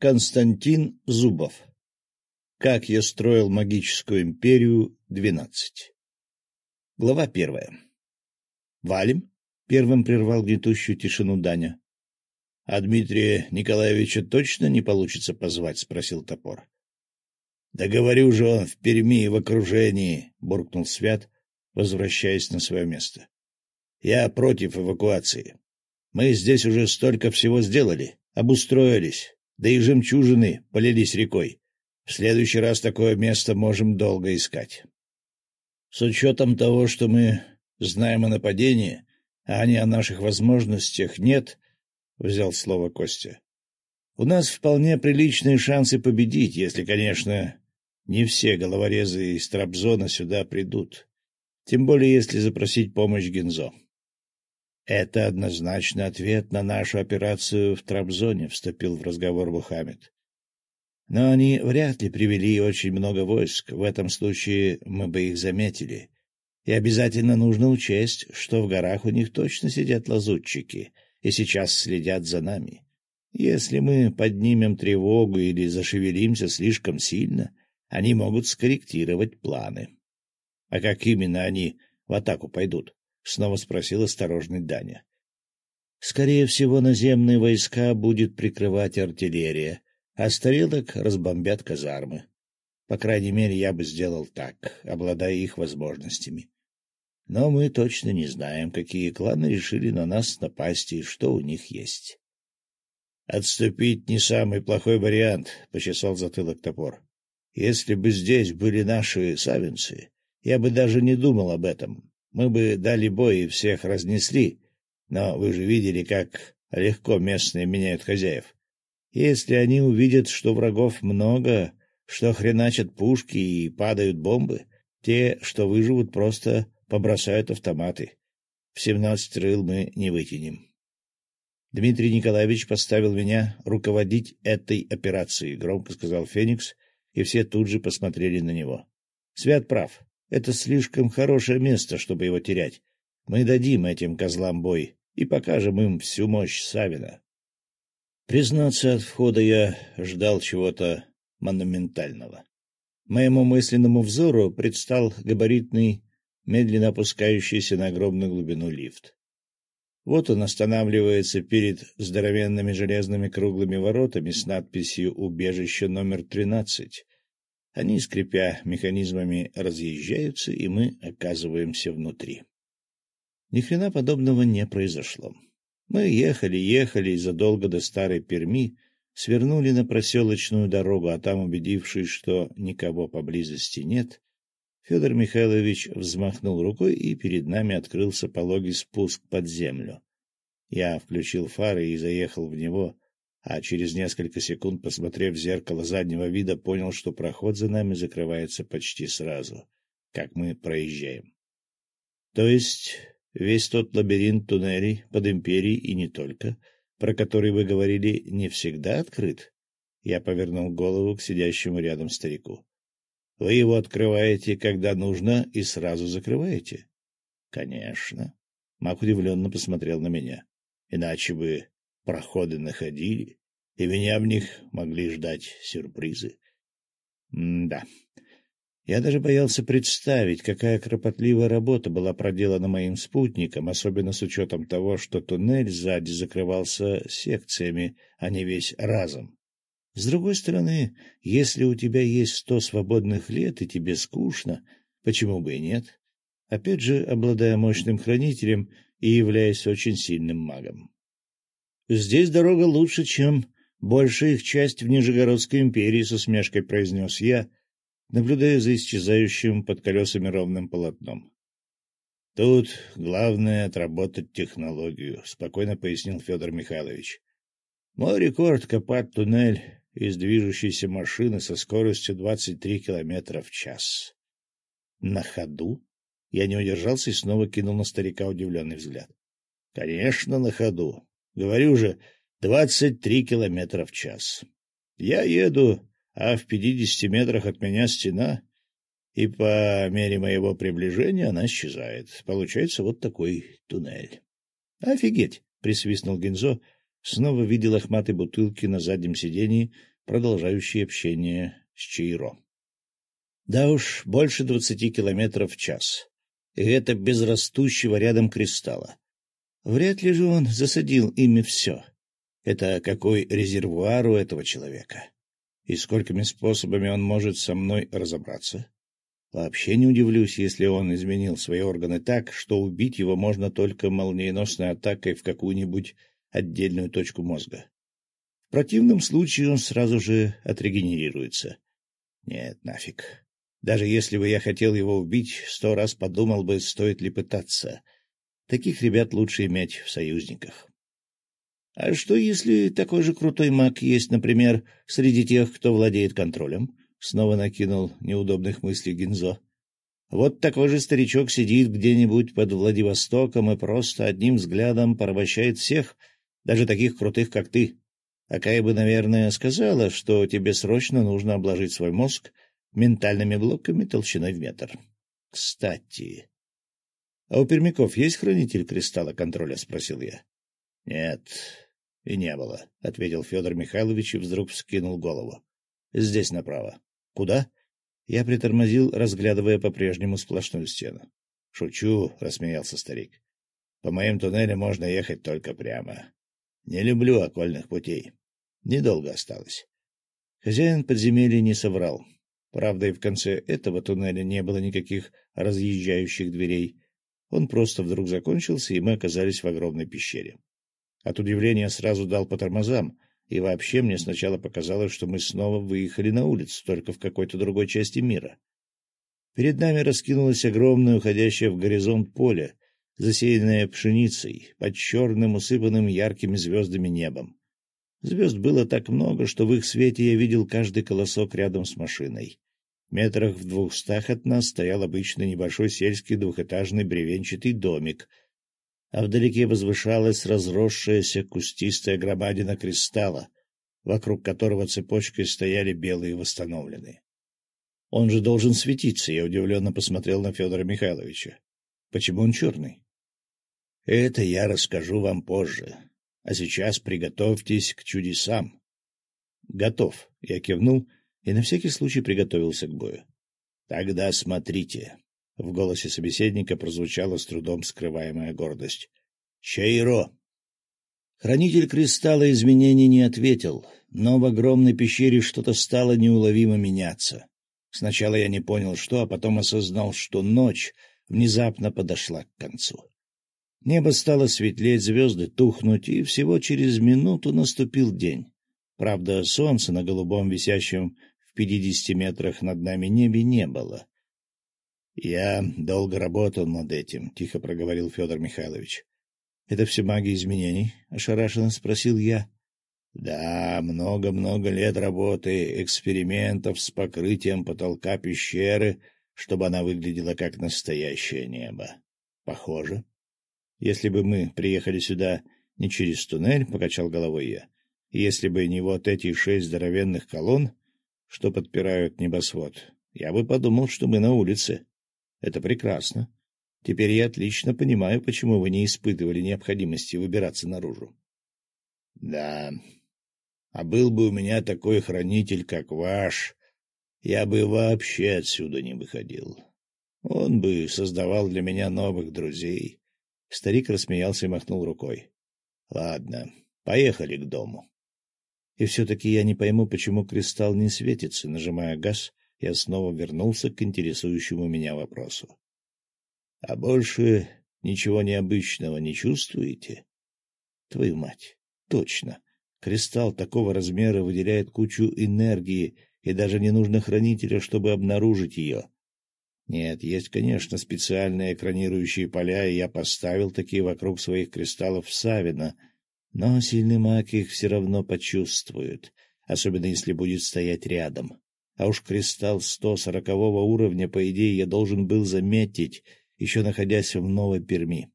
Константин Зубов. Как я строил магическую империю 12. Глава первая. «Валим?» — первым прервал гнетущую тишину Даня. «А Дмитрия Николаевича точно не получится позвать?» — спросил топор. «Да говорю же он в Перми и в окружении!» — буркнул Свят, возвращаясь на свое место. «Я против эвакуации. Мы здесь уже столько всего сделали, обустроились, да и жемчужины полились рекой. В следующий раз такое место можем долго искать. С учетом того, что мы знаем о нападении, а не о наших возможностях, нет, — взял слово Костя. У нас вполне приличные шансы победить, если, конечно, не все головорезы из Трабзона сюда придут. Тем более, если запросить помощь Гензо. Это однозначно ответ на нашу операцию в Трабзоне, — вступил в разговор Мухаммед. Но они вряд ли привели очень много войск, в этом случае мы бы их заметили. И обязательно нужно учесть, что в горах у них точно сидят лазутчики и сейчас следят за нами. Если мы поднимем тревогу или зашевелимся слишком сильно, они могут скорректировать планы. А как именно они в атаку пойдут? — снова спросил осторожный Даня. — Скорее всего, наземные войска будет прикрывать артиллерия, а стрелок разбомбят казармы. По крайней мере, я бы сделал так, обладая их возможностями. Но мы точно не знаем, какие кланы решили на нас напасть и что у них есть. — Отступить не самый плохой вариант, — почесал затылок топор. — Если бы здесь были наши савинцы, я бы даже не думал об этом. Мы бы дали бой и всех разнесли, но вы же видели, как легко местные меняют хозяев. Если они увидят, что врагов много, что хреначат пушки и падают бомбы, те, что выживут, просто побросают автоматы. В семнадцать рыл мы не вытянем. Дмитрий Николаевич поставил меня руководить этой операцией, — громко сказал Феникс, и все тут же посмотрели на него. Свят прав. Это слишком хорошее место, чтобы его терять. Мы дадим этим козлам бой и покажем им всю мощь Савина. Признаться, от входа я ждал чего-то монументального. Моему мысленному взору предстал габаритный, медленно опускающийся на огромную глубину лифт. Вот он останавливается перед здоровенными железными круглыми воротами с надписью «Убежище номер тринадцать». Они, скрипя механизмами, разъезжаются, и мы оказываемся внутри. Ни хрена подобного не произошло. Мы ехали, ехали, и задолго до старой Перми свернули на проселочную дорогу, а там, убедившись, что никого поблизости нет, Федор Михайлович взмахнул рукой, и перед нами открылся пологий спуск под землю. Я включил фары и заехал в него, а через несколько секунд, посмотрев в зеркало заднего вида, понял, что проход за нами закрывается почти сразу, как мы проезжаем. То есть весь тот лабиринт туннелей под империей и не только, про который вы говорили, не всегда открыт? Я повернул голову к сидящему рядом старику. Вы его открываете, когда нужно, и сразу закрываете? — Конечно. Мак удивленно посмотрел на меня. Иначе бы проходы находили, и меня в них могли ждать сюрпризы. М да. Я даже боялся представить, какая кропотливая работа была проделана моим спутником, особенно с учетом того, что туннель сзади закрывался секциями, а не весь разом. С другой стороны, если у тебя есть сто свободных лет и тебе скучно, почему бы и нет? Опять же, обладая мощным хранителем и являясь очень сильным магом. Здесь дорога лучше, чем большая их часть в Нижегородской империи, — с усмешкой произнес я, наблюдая за исчезающим под колесами ровным полотном. — Тут главное отработать технологию, — спокойно пояснил Федор Михайлович. — Мой рекорд — копать туннель из движущейся машины со скоростью 23 километра в час. — На ходу? Я не удержался и снова кинул на старика удивленный взгляд. — Конечно, на ходу. Говорю же, двадцать три километра в час. Я еду, а в пятидесяти метрах от меня стена, и по мере моего приближения она исчезает. Получается вот такой туннель. — Офигеть! — присвистнул Гензо, снова видел лохматые бутылки на заднем сидении, продолжающие общение с Чаиро. Да уж, больше двадцати километров в час. И это без растущего рядом кристалла. Вряд ли же он засадил ими все. Это какой резервуар у этого человека? И сколькими способами он может со мной разобраться? Вообще не удивлюсь, если он изменил свои органы так, что убить его можно только молниеносной атакой в какую-нибудь отдельную точку мозга. В противном случае он сразу же отрегенерируется. Нет, нафиг. Даже если бы я хотел его убить, сто раз подумал бы, стоит ли пытаться. Таких ребят лучше иметь в союзниках. А что, если такой же крутой маг есть, например, среди тех, кто владеет контролем? Снова накинул неудобных мыслей Гинзо. Вот такой же старичок сидит где-нибудь под Владивостоком и просто одним взглядом порабощает всех, даже таких крутых, как ты. Акая бы, наверное, сказала, что тебе срочно нужно обложить свой мозг ментальными блоками толщиной в метр. Кстати... — А у пермяков есть хранитель кристалла контроля? — спросил я. — Нет, и не было, — ответил Федор Михайлович и вдруг вскинул голову. — Здесь направо. — Куда? Я притормозил, разглядывая по-прежнему сплошную стену. — Шучу, — рассмеялся старик. — По моим туннелям можно ехать только прямо. Не люблю окольных путей. Недолго осталось. Хозяин подземелья не соврал. Правда, и в конце этого туннеля не было никаких разъезжающих дверей. Он просто вдруг закончился, и мы оказались в огромной пещере. От удивления сразу дал по тормозам, и вообще мне сначала показалось, что мы снова выехали на улицу, только в какой-то другой части мира. Перед нами раскинулось огромное, уходящее в горизонт поле, засеянное пшеницей, под черным, усыпанным яркими звездами небом. Звезд было так много, что в их свете я видел каждый колосок рядом с машиной. Метрах в двухстах от нас стоял обычный небольшой сельский двухэтажный бревенчатый домик — а вдалеке возвышалась разросшаяся кустистая громадина кристалла, вокруг которого цепочкой стояли белые восстановленные. Он же должен светиться, я удивленно посмотрел на Федора Михайловича. Почему он черный? Это я расскажу вам позже. А сейчас приготовьтесь к чудесам. Готов, я кивнул и на всякий случай приготовился к бою. Тогда смотрите. В голосе собеседника прозвучала с трудом скрываемая гордость. «Чайро!» Хранитель кристалла изменений не ответил, но в огромной пещере что-то стало неуловимо меняться. Сначала я не понял, что, а потом осознал, что ночь внезапно подошла к концу. Небо стало светлеть, звезды тухнуть, и всего через минуту наступил день. Правда, солнца на голубом, висящем в пятидесяти метрах над нами небе не было. — Я долго работал над этим, — тихо проговорил Федор Михайлович. — Это все магия изменений? — ошарашенно спросил я. — Да, много-много лет работы, экспериментов с покрытием потолка пещеры, чтобы она выглядела как настоящее небо. Похоже. Если бы мы приехали сюда не через туннель, — покачал головой я, — если бы не вот эти шесть здоровенных колонн, что подпирают небосвод, я бы подумал, что мы на улице. Это прекрасно. Теперь я отлично понимаю, почему вы не испытывали необходимости выбираться наружу. — Да, а был бы у меня такой хранитель, как ваш, я бы вообще отсюда не выходил. Он бы создавал для меня новых друзей. Старик рассмеялся и махнул рукой. — Ладно, поехали к дому. И все-таки я не пойму, почему кристалл не светится, нажимая газ я снова вернулся к интересующему меня вопросу. — А больше ничего необычного не чувствуете? — Твою мать, точно. Кристалл такого размера выделяет кучу энергии, и даже не нужно хранителя, чтобы обнаружить ее. Нет, есть, конечно, специальные экранирующие поля, и я поставил такие вокруг своих кристаллов Савина, но сильный маг их все равно почувствует, особенно если будет стоять рядом. А уж кристалл сто сорокового уровня, по идее, я должен был заметить, еще находясь в Новой Перми.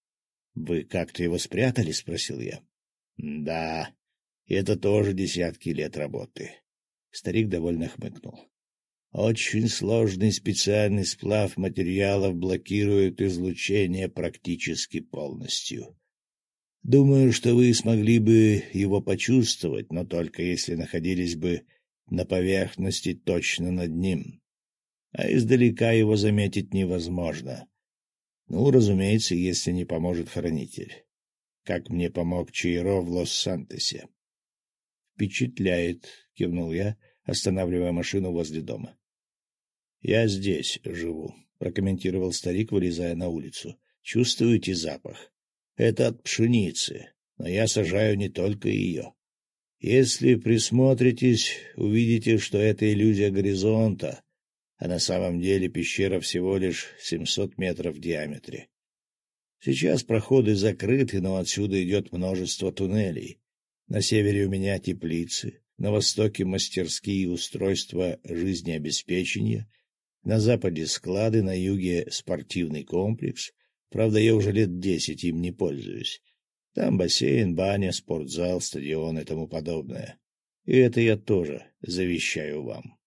— Вы как-то его спрятали? — спросил я. — Да, это тоже десятки лет работы. Старик довольно хмыкнул. Очень сложный специальный сплав материалов блокирует излучение практически полностью. Думаю, что вы смогли бы его почувствовать, но только если находились бы на поверхности точно над ним. А издалека его заметить невозможно. Ну, разумеется, если не поможет хранитель. Как мне помог Чиро в Лос-Сантосе. — Впечатляет, — кивнул я, останавливая машину возле дома. — Я здесь живу, — прокомментировал старик, вылезая на улицу. — Чувствуете запах? Это от пшеницы, но я сажаю не только ее. Если присмотритесь, увидите, что это иллюзия горизонта, а на самом деле пещера всего лишь 700 метров в диаметре. Сейчас проходы закрыты, но отсюда идет множество туннелей. На севере у меня теплицы, на востоке мастерские устройства жизнеобеспечения, на западе склады, на юге спортивный комплекс. Правда, я уже лет десять им не пользуюсь. Там бассейн, баня, спортзал, стадион и тому подобное. И это я тоже завещаю вам.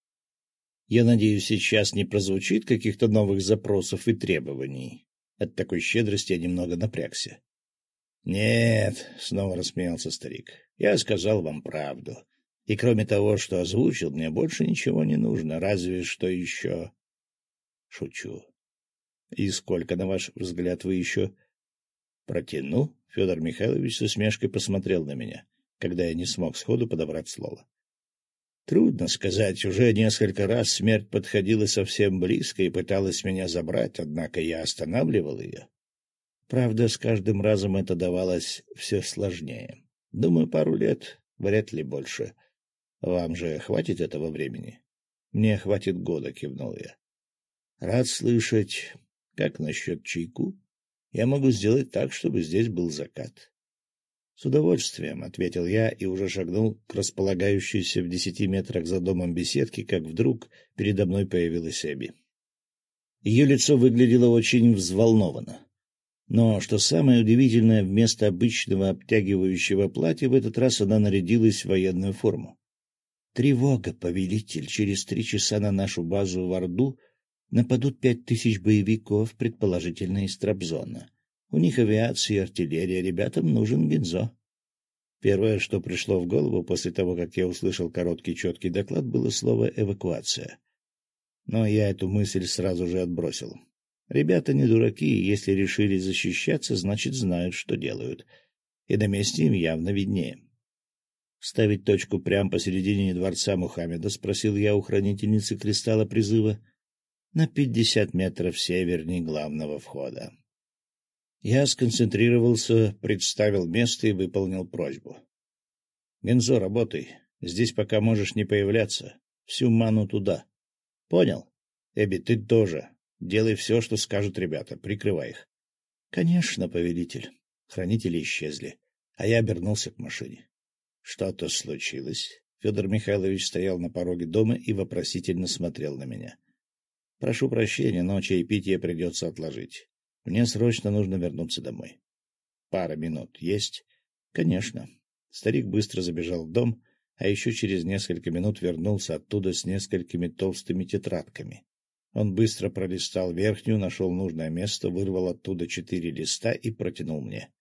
Я надеюсь, сейчас не прозвучит каких-то новых запросов и требований. От такой щедрости я немного напрягся. — Нет, — снова рассмеялся старик, — я сказал вам правду. И кроме того, что озвучил, мне больше ничего не нужно, разве что еще... Шучу. — И сколько, на ваш взгляд, вы еще... Протяну? Федор Михайлович с усмешкой посмотрел на меня, когда я не смог сходу подобрать слово. Трудно сказать, уже несколько раз смерть подходила совсем близко и пыталась меня забрать, однако я останавливал ее. Правда, с каждым разом это давалось все сложнее. Думаю, пару лет, вряд ли больше. Вам же хватит этого времени? Мне хватит года, кивнул я. Рад слышать. Как насчет чайку? Я могу сделать так, чтобы здесь был закат. — С удовольствием, — ответил я и уже шагнул к располагающейся в десяти метрах за домом беседке, как вдруг передо мной появилась Эбби. Ее лицо выглядело очень взволнованно. Но, что самое удивительное, вместо обычного обтягивающего платья в этот раз она нарядилась в военную форму. «Тревога, повелитель! Через три часа на нашу базу в Орду нападут пять тысяч боевиков, предположительно из Трабзона. У них авиация и артиллерия, ребятам нужен Гинзо. Первое, что пришло в голову после того, как я услышал короткий четкий доклад, было слово «эвакуация». Но я эту мысль сразу же отбросил. Ребята не дураки, если решили защищаться, значит, знают, что делают. И на месте им явно виднее. «Ставить точку прямо посередине дворца Мухаммеда?» — спросил я у хранительницы кристалла призыва. «На пятьдесят метров севернее главного входа». Я сконцентрировался, представил место и выполнил просьбу. — Гензо, работай. Здесь пока можешь не появляться. Всю ману туда. — Понял? Эбби, ты тоже. Делай все, что скажут ребята. Прикрывай их. — Конечно, повелитель. Хранители исчезли, а я обернулся к машине. — Что-то случилось? Федор Михайлович стоял на пороге дома и вопросительно смотрел на меня. — Прошу прощения, но чаепитие придется отложить. Мне срочно нужно вернуться домой. Пара минут есть? Конечно. Старик быстро забежал в дом, а еще через несколько минут вернулся оттуда с несколькими толстыми тетрадками. Он быстро пролистал верхнюю, нашел нужное место, вырвал оттуда четыре листа и протянул мне.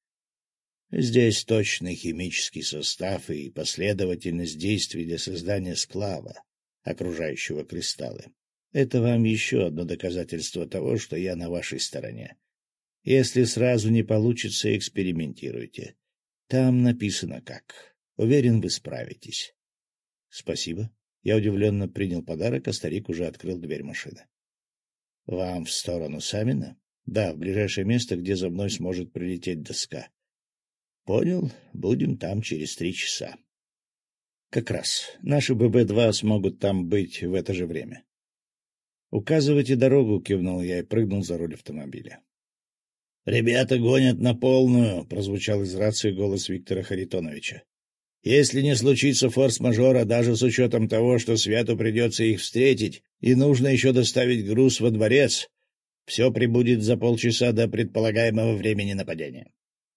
Здесь точный химический состав и последовательность действий для создания сплава, окружающего кристаллы. Это вам еще одно доказательство того, что я на вашей стороне. Если сразу не получится, экспериментируйте. Там написано как. Уверен, вы справитесь. — Спасибо. Я удивленно принял подарок, а старик уже открыл дверь машины. — Вам в сторону Самина? — Да, в ближайшее место, где за мной сможет прилететь доска. — Понял. Будем там через три часа. — Как раз. Наши ББ-2 смогут там быть в это же время. — Указывайте дорогу, — кивнул я и прыгнул за руль автомобиля. «Ребята гонят на полную», — прозвучал из рации голос Виктора Харитоновича. «Если не случится форс-мажора, даже с учетом того, что Святу придется их встретить, и нужно еще доставить груз во дворец, все прибудет за полчаса до предполагаемого времени нападения».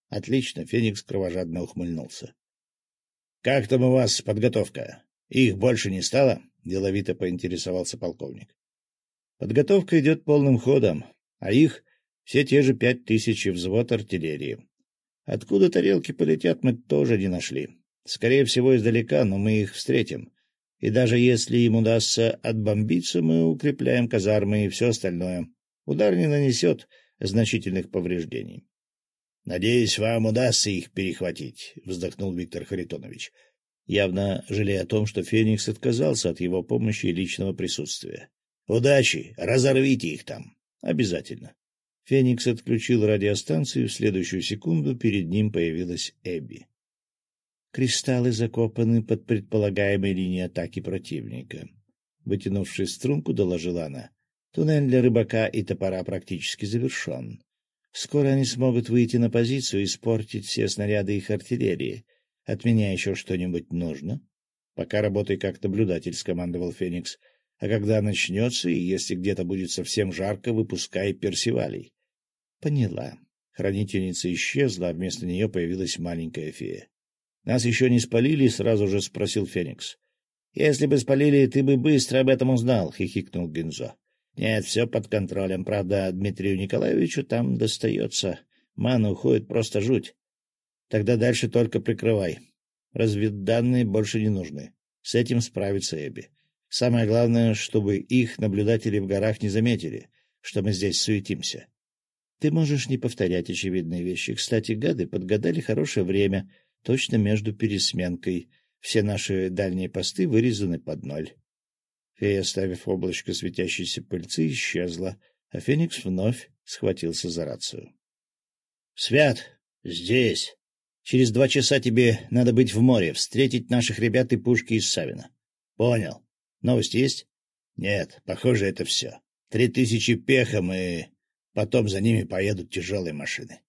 «Отлично», — Феникс кровожадно ухмыльнулся. «Как там у вас подготовка? Их больше не стало?» — деловито поинтересовался полковник. «Подготовка идет полным ходом, а их все те же пять тысяч взвод артиллерии. Откуда тарелки полетят, мы тоже не нашли. Скорее всего, издалека, но мы их встретим. И даже если им удастся отбомбиться, мы укрепляем казармы и все остальное. Удар не нанесет значительных повреждений. — Надеюсь, вам удастся их перехватить, — вздохнул Виктор Харитонович, явно жалея о том, что Феникс отказался от его помощи и личного присутствия. — Удачи! Разорвите их там! — Обязательно. Феникс отключил радиостанцию, в следующую секунду перед ним появилась Эбби. Кристаллы закопаны под предполагаемой линией атаки противника. Вытянувши струнку, доложила она. Туннель для рыбака и топора практически завершен. Скоро они смогут выйти на позицию и испортить все снаряды их артиллерии. От меня еще что-нибудь нужно? Пока работай как наблюдатель, — скомандовал Феникс. А когда начнется, и если где-то будет совсем жарко, выпускай персивалей. Поняла. Хранительница исчезла, а вместо нее появилась маленькая фея. — Нас еще не спалили? — сразу же спросил Феникс. — Если бы спалили, ты бы быстро об этом узнал, — хихикнул Гинзо. — Нет, все под контролем. Правда, Дмитрию Николаевичу там достается. Мана уходит просто жуть. Тогда дальше только прикрывай. Разведданные больше не нужны. С этим справится Эбби. Самое главное, чтобы их наблюдатели в горах не заметили, что мы здесь суетимся. Ты можешь не повторять очевидные вещи. Кстати, гады подгадали хорошее время, точно между пересменкой. Все наши дальние посты вырезаны под ноль. Фея, оставив облачко светящейся пыльцы, исчезла, а Феникс вновь схватился за рацию. — Свят, здесь. Через два часа тебе надо быть в море, встретить наших ребят и пушки из Савина. — Понял. Новости есть? — Нет, похоже, это все. Три тысячи пехом и Потом за ними поедут тяжелые машины.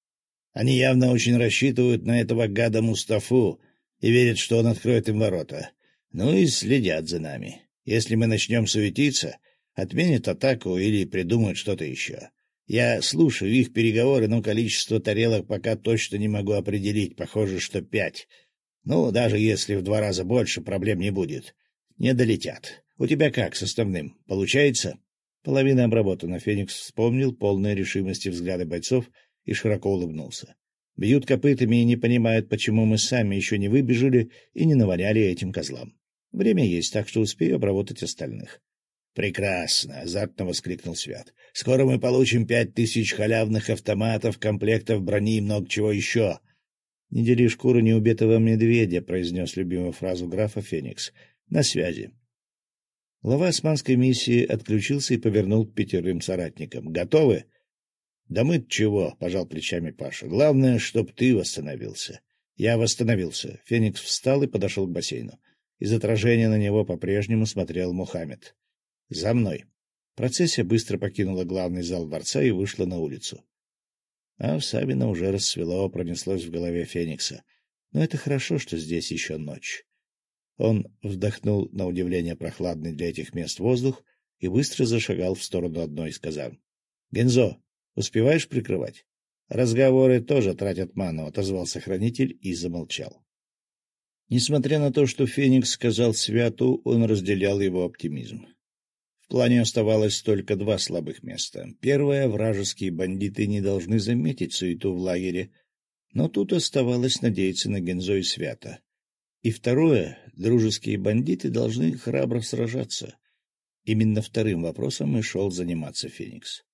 Они явно очень рассчитывают на этого гада Мустафу и верят, что он откроет им ворота. Ну и следят за нами. Если мы начнем суетиться, отменят атаку или придумают что-то еще. Я слушаю их переговоры, но количество тарелок пока точно не могу определить. Похоже, что пять. Ну, даже если в два раза больше, проблем не будет. Не долетят. У тебя как с основным? Получается? Половина обработана. Феникс вспомнил полные решимости взгляды бойцов и широко улыбнулся. Бьют копытами и не понимают, почему мы сами еще не выбежали и не наваляли этим козлам. Время есть, так что успею обработать остальных. — Прекрасно! — азартно воскликнул Свят. — Скоро мы получим пять тысяч халявных автоматов, комплектов брони и много чего еще. — Не дели шкуру неубитого медведя, — произнес любимую фразу графа Феникс. — На связи. Глава османской миссии отключился и повернул к пятерым соратникам. «Готовы?» «Да мы чего?» — пожал плечами Паша. «Главное, чтоб ты восстановился». Я восстановился. Феникс встал и подошел к бассейну. Из отражения на него по-прежнему смотрел Мухаммед. «За мной!» Процессия быстро покинула главный зал дворца и вышла на улицу. А в Сабино уже рассвело, пронеслось в голове Феникса. Но это хорошо, что здесь еще ночь. Он вдохнул на удивление прохладный для этих мест воздух и быстро зашагал в сторону одной из казарм. — Гензо, успеваешь прикрывать? — Разговоры тоже тратят ману, — отозвался хранитель и замолчал. Несмотря на то, что Феникс сказал Святу, он разделял его оптимизм. В плане оставалось только два слабых места. Первое — вражеские бандиты не должны заметить суету в лагере, но тут оставалось надеяться на Гензо и Свята. И второе — дружеские бандиты должны храбро сражаться. Именно вторым вопросом и шел заниматься Феникс.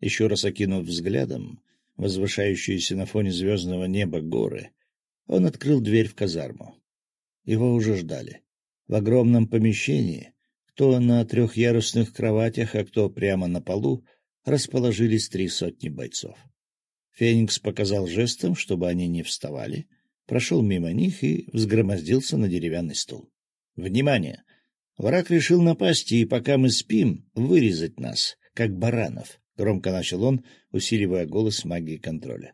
Еще раз окинув взглядом возвышающиеся на фоне звездного неба горы, он открыл дверь в казарму. Его уже ждали. В огромном помещении, кто на трехъярусных кроватях, а кто прямо на полу, расположились три сотни бойцов. Феникс показал жестом, чтобы они не вставали — прошел мимо них и взгромоздился на деревянный стул. «Внимание! Враг решил напасть, и пока мы спим, вырезать нас, как баранов», — громко начал он, усиливая голос магии контроля.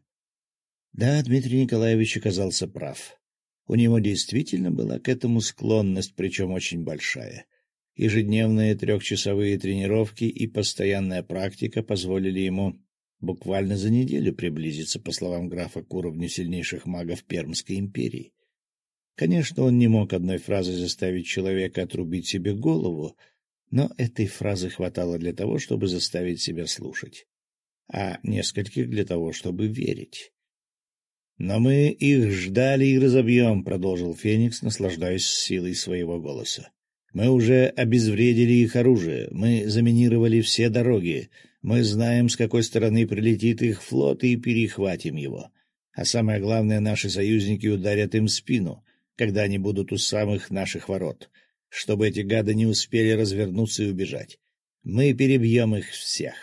Да, Дмитрий Николаевич оказался прав. У него действительно была к этому склонность, причем очень большая. Ежедневные трехчасовые тренировки и постоянная практика позволили ему буквально за неделю приблизиться, по словам графа, к уровню сильнейших магов Пермской империи. Конечно, он не мог одной фразой заставить человека отрубить себе голову, но этой фразы хватало для того, чтобы заставить себя слушать, а нескольких для того, чтобы верить. — Но мы их ждали и разобьем, — продолжил Феникс, наслаждаясь силой своего голоса. — Мы уже обезвредили их оружие, мы заминировали все дороги, мы знаем, с какой стороны прилетит их флот, и перехватим его. А самое главное, наши союзники ударят им в спину, когда они будут у самых наших ворот, чтобы эти гады не успели развернуться и убежать. Мы перебьем их всех.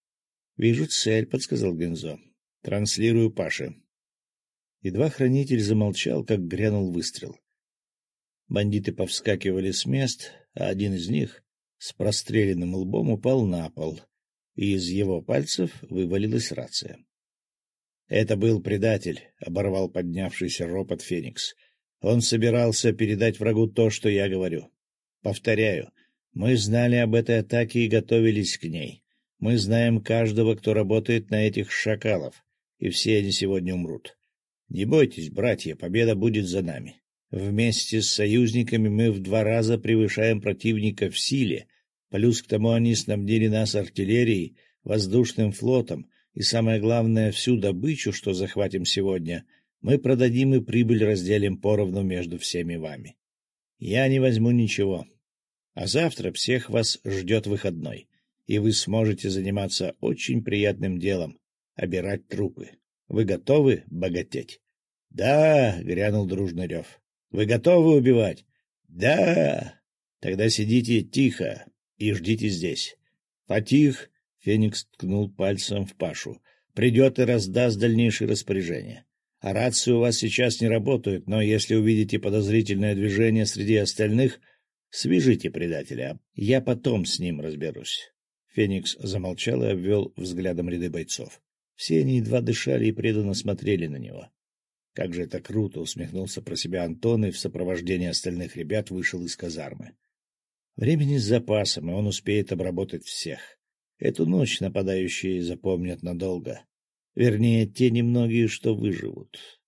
— Вижу цель, — подсказал Гензо. — Транслирую Паше. Едва хранитель замолчал, как грянул выстрел. Бандиты повскакивали с мест, а один из них с простреленным лбом упал на пол, и из его пальцев вывалилась рация. «Это был предатель», — оборвал поднявшийся ропот Феникс. «Он собирался передать врагу то, что я говорю. Повторяю, мы знали об этой атаке и готовились к ней. Мы знаем каждого, кто работает на этих шакалов, и все они сегодня умрут. Не бойтесь, братья, победа будет за нами. Вместе с союзниками мы в два раза превышаем противника в силе, плюс к тому они снабдили нас артиллерией, воздушным флотом, и самое главное, всю добычу, что захватим сегодня, мы продадим и прибыль разделим поровну между всеми вами. Я не возьму ничего. А завтра всех вас ждет выходной, и вы сможете заниматься очень приятным делом — обирать трупы. Вы готовы богатеть? — Да, — грянул дружный рев. — Вы готовы убивать? — Да. Тогда сидите тихо и ждите здесь. Фатих, — Феникс ткнул пальцем в Пашу, — придет и раздаст дальнейшие распоряжения. А рации у вас сейчас не работают, но если увидите подозрительное движение среди остальных, свяжите предателя. Я потом с ним разберусь. Феникс замолчал и обвел взглядом ряды бойцов. Все они едва дышали и преданно смотрели на него. Как же это круто! — усмехнулся про себя Антон и в сопровождении остальных ребят вышел из казармы. Времени с запасом, и он успеет обработать всех. Эту ночь нападающие запомнят надолго. Вернее, те немногие, что выживут.